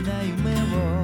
guardei o meu amor.